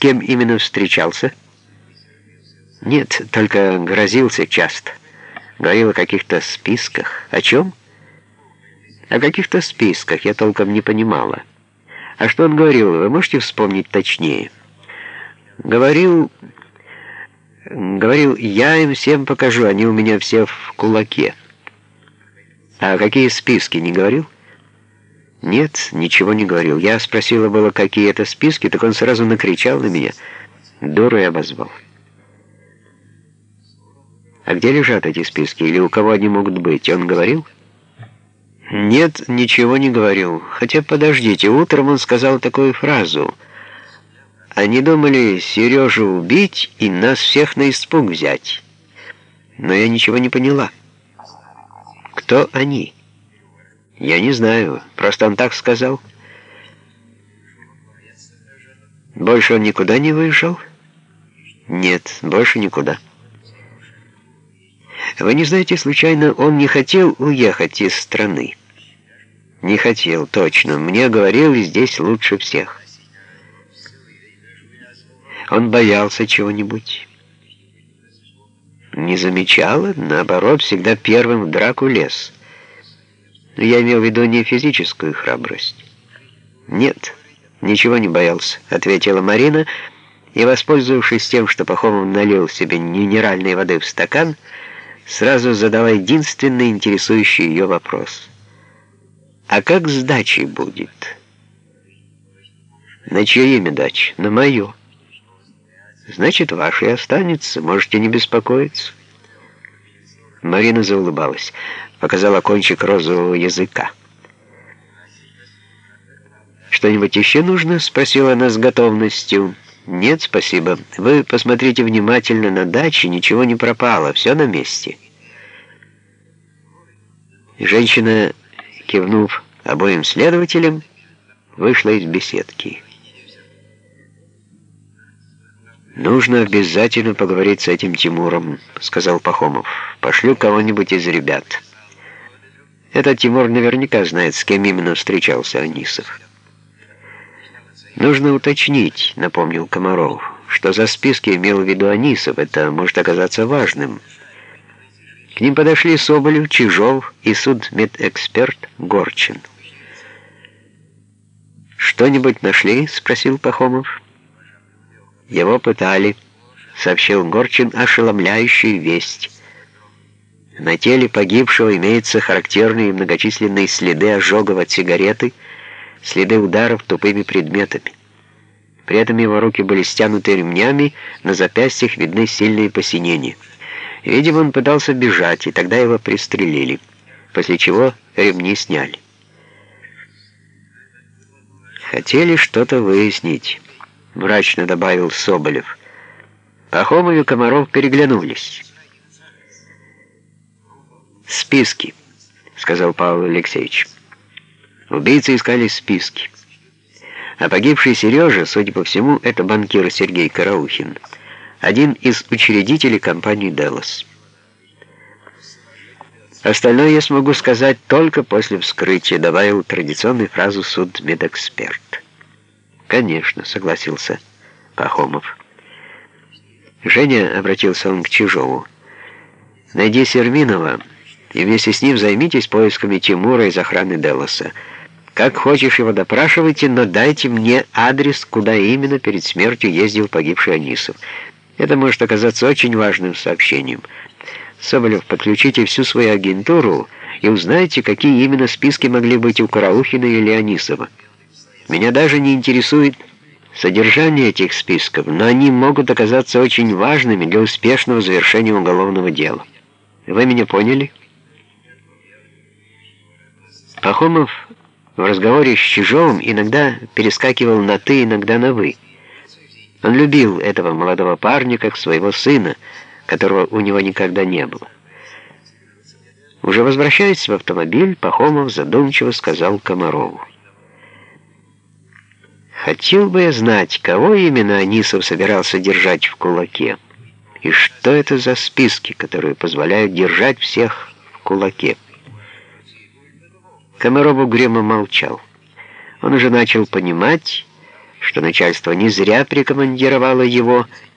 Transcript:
кем именно встречался? Нет, только грозился часто. Говорил о каких-то списках. О чем? О каких-то списках, я толком не понимала. А что он говорил, вы можете вспомнить точнее? Говорил... Говорил, я им всем покажу, они у меня все в кулаке. А какие списки, не говорил? Нет, ничего не говорил. Я спросила было, какие это списки, так он сразу накричал на меня. Дурой обозвал. А где лежат эти списки? Или у кого они могут быть? Он говорил? Нет, ничего не говорил. Хотя, подождите, утром он сказал такую фразу — они думали Сережу убить и нас всех на испуг взять. Но я ничего не поняла. Кто они? Я не знаю, просто он так сказал. Больше он никуда не выезжал? Нет, больше никуда. Вы не знаете, случайно, он не хотел уехать из страны? Не хотел, точно. Мне говорили, здесь лучше всех. Он боялся чего-нибудь. Не замечала, наоборот, всегда первым в драку лез. Но я имел в виду не физическую храбрость. «Нет, ничего не боялся», — ответила Марина, и, воспользовавшись тем, что Пахомов налил себе минеральной воды в стакан, сразу задала единственный интересующий ее вопрос. «А как с дачей будет?» «На чье имя дача?» «На мое». Значит, ваш и останется, можете не беспокоиться. Марина заулыбалась, показала кончик розового языка. «Что-нибудь еще нужно?» — спросила она с готовностью. «Нет, спасибо. Вы посмотрите внимательно на даче, ничего не пропало, все на месте». Женщина, кивнув обоим следователям, вышла из беседки. «Нужно обязательно поговорить с этим Тимуром», — сказал Пахомов. «Пошлю кого-нибудь из ребят». Этот Тимур наверняка знает, с кем именно встречался Анисов. «Нужно уточнить», — напомнил Комаров, «что за списки имел в виду Анисов. Это может оказаться важным». К ним подошли Соболев, Чижов и судмедэксперт Горчин. «Что-нибудь нашли?» — спросил Пахомов. Его пытали, сообщил Горчин ошеломляющую весть. На теле погибшего имеются характерные многочисленные следы ожогов от сигареты, следы ударов тупыми предметами. При этом его руки были стянуты ремнями, на запястьях видны сильные посинения. Видимо, он пытался бежать, и тогда его пристрелили, после чего ремни сняли. Хотели что-то выяснить. — мрачно добавил Соболев. Пахомов и Комаров переглянулись. «Списки», — сказал Павел Алексеевич. Убийцы искали списки. А погибший Сережа, судя по всему, это банкир Сергей Караухин, один из учредителей компании «Делос». Остальное я смогу сказать только после вскрытия, добавил традиционную фразу судмедэксперт. «Конечно», — согласился Пахомов. «Женя», — обратился он к Чижову, — «найди Серминова и вместе с ним займитесь поисками Тимура из охраны Делоса. Как хочешь его допрашивайте, но дайте мне адрес, куда именно перед смертью ездил погибший Анисов. Это может оказаться очень важным сообщением. Соболев, подключите всю свою агентуру и узнайте, какие именно списки могли быть у Караухина или Анисова». Меня даже не интересует содержание этих списков, но они могут оказаться очень важными для успешного завершения уголовного дела. Вы меня поняли? Пахомов в разговоре с Чижовым иногда перескакивал на «ты», иногда на «вы». Он любил этого молодого парня как своего сына, которого у него никогда не было. Уже возвращаясь в автомобиль, Пахомов задумчиво сказал Комарову. Хотел бы я знать, кого именно Анисов собирался держать в кулаке, и что это за списки, которые позволяют держать всех в кулаке. Комаров угрюмо молчал. Он уже начал понимать, что начальство не зря прикомандировало его